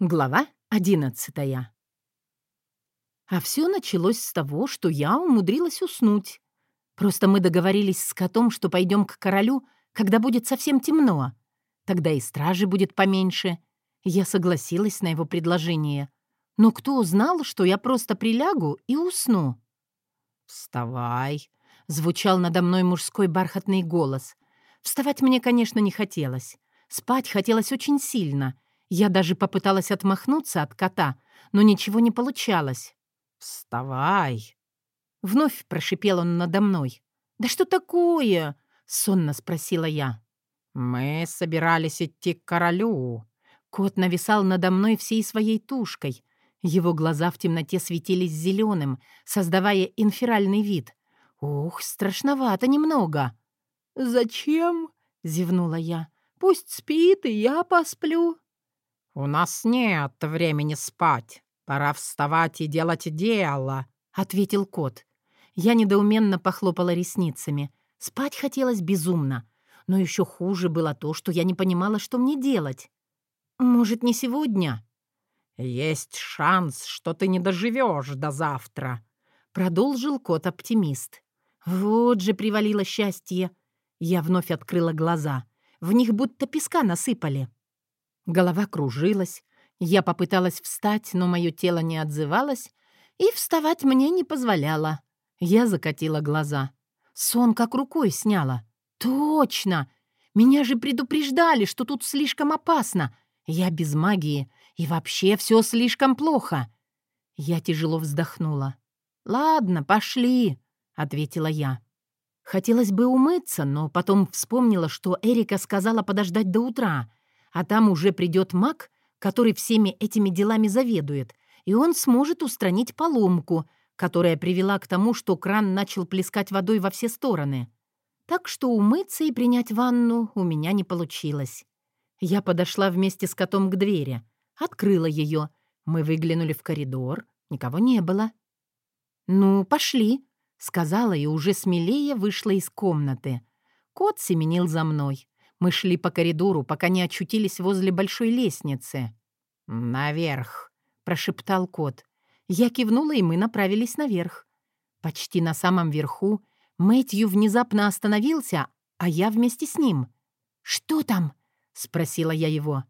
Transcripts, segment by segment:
Глава одиннадцатая. А все началось с того, что я умудрилась уснуть. Просто мы договорились с котом, что пойдем к королю, когда будет совсем темно. Тогда и стражи будет поменьше. Я согласилась на его предложение. Но кто знал, что я просто прилягу и усну? «Вставай!» — звучал надо мной мужской бархатный голос. Вставать мне, конечно, не хотелось. Спать хотелось очень сильно — я даже попыталась отмахнуться от кота, но ничего не получалось. «Вставай!» Вновь прошипел он надо мной. «Да что такое?» — сонно спросила я. «Мы собирались идти к королю». Кот нависал надо мной всей своей тушкой. Его глаза в темноте светились зеленым, создавая инферальный вид. «Ух, страшновато немного». «Зачем?» — зевнула я. «Пусть спит, и я посплю». «У нас нет времени спать. Пора вставать и делать дело», — ответил кот. Я недоуменно похлопала ресницами. Спать хотелось безумно. Но еще хуже было то, что я не понимала, что мне делать. «Может, не сегодня?» «Есть шанс, что ты не доживешь до завтра», — продолжил кот-оптимист. «Вот же привалило счастье!» Я вновь открыла глаза. В них будто песка насыпали. Голова кружилась. Я попыталась встать, но мое тело не отзывалось, и вставать мне не позволяло. Я закатила глаза. Сон как рукой сняла. «Точно! Меня же предупреждали, что тут слишком опасно. Я без магии, и вообще все слишком плохо». Я тяжело вздохнула. «Ладно, пошли», — ответила я. Хотелось бы умыться, но потом вспомнила, что Эрика сказала подождать до утра — а там уже придет маг, который всеми этими делами заведует, и он сможет устранить поломку, которая привела к тому, что кран начал плескать водой во все стороны. Так что умыться и принять ванну у меня не получилось. Я подошла вместе с котом к двери, открыла ее. Мы выглянули в коридор, никого не было. «Ну, пошли», — сказала и уже смелее вышла из комнаты. Кот семенил за мной. Мы шли по коридору, пока не очутились возле большой лестницы. «Наверх», — прошептал кот. Я кивнула, и мы направились наверх. Почти на самом верху Мэтью внезапно остановился, а я вместе с ним. «Что там?» — спросила я его.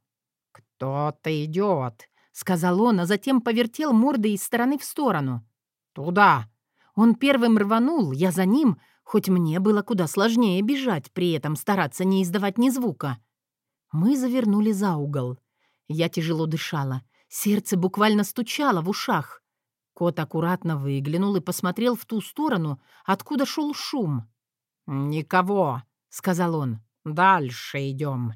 «Кто-то идет», — сказал он, а затем повертел мордой из стороны в сторону. «Туда!» Он первым рванул, я за ним, хоть мне было куда сложнее бежать, при этом стараться не издавать ни звука. Мы завернули за угол. Я тяжело дышала. Сердце буквально стучало в ушах. Кот аккуратно выглянул и посмотрел в ту сторону, откуда шел шум. «Никого», — сказал он. «Дальше идем».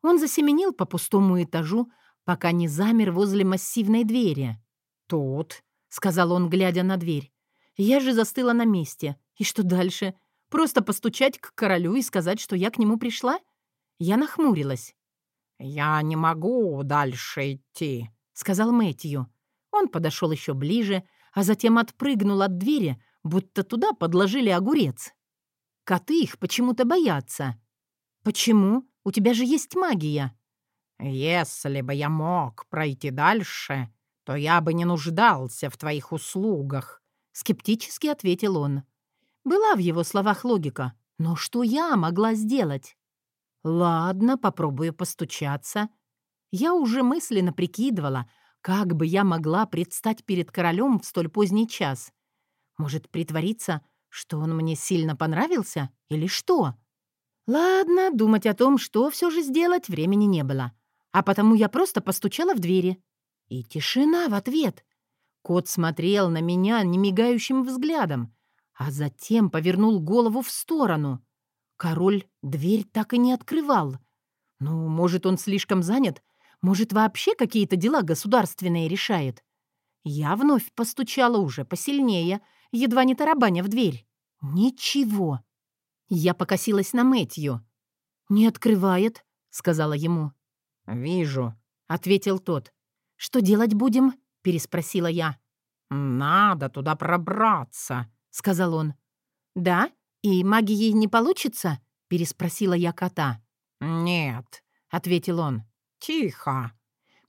Он засеменил по пустому этажу, пока не замер возле массивной двери. «Тут», — сказал он, глядя на дверь. Я же застыла на месте. И что дальше? Просто постучать к королю и сказать, что я к нему пришла? Я нахмурилась. «Я не могу дальше идти», — сказал Мэтью. Он подошел еще ближе, а затем отпрыгнул от двери, будто туда подложили огурец. Коты их почему-то боятся. «Почему? У тебя же есть магия». «Если бы я мог пройти дальше, то я бы не нуждался в твоих услугах», — скептически ответил он. Была в его словах логика. Но что я могла сделать? Ладно, попробую постучаться. Я уже мысленно прикидывала, как бы я могла предстать перед королем в столь поздний час. Может, притвориться, что он мне сильно понравился? Или что? Ладно, думать о том, что все же сделать, времени не было. А потому я просто постучала в двери. И тишина в ответ. Кот смотрел на меня немигающим взглядом, а затем повернул голову в сторону. Король дверь так и не открывал. Ну, может, он слишком занят? Может, вообще какие-то дела государственные решает? Я вновь постучала уже посильнее, едва не тарабаня в дверь. Ничего. Я покосилась на Мэтью. «Не открывает», — сказала ему. «Вижу», — ответил тот. «Что делать будем?» — переспросила я. «Надо туда пробраться», — сказал он. «Да? И магией не получится?» — переспросила я кота. «Нет», — ответил он. «Тихо».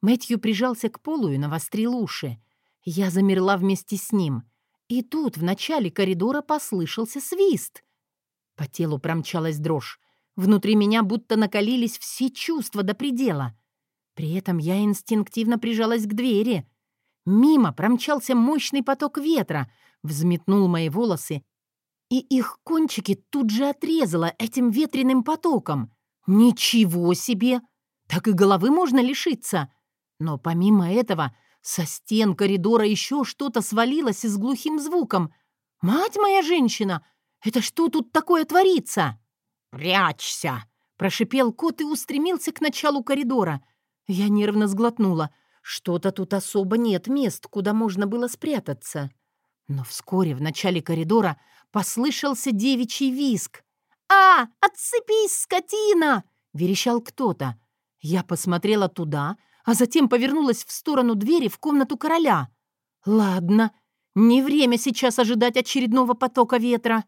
Мэтью прижался к полу и навострил уши. Я замерла вместе с ним. И тут в начале коридора послышался свист. По телу промчалась дрожь. Внутри меня будто накалились все чувства до предела. При этом я инстинктивно прижалась к двери. Мимо промчался мощный поток ветра, взметнул мои волосы, и их кончики тут же отрезало этим ветреным потоком. Ничего себе! Так и головы можно лишиться. Но помимо этого, со стен коридора еще что-то свалилось с глухим звуком. «Мать моя женщина! Это что тут такое творится?» «Прячься!» — прошипел кот и устремился к началу коридора. Я нервно сглотнула. Что-то тут особо нет мест, куда можно было спрятаться. Но вскоре в начале коридора послышался девичий виск. «А, отцепись, скотина!» — верещал кто-то. Я посмотрела туда, а затем повернулась в сторону двери в комнату короля. «Ладно, не время сейчас ожидать очередного потока ветра».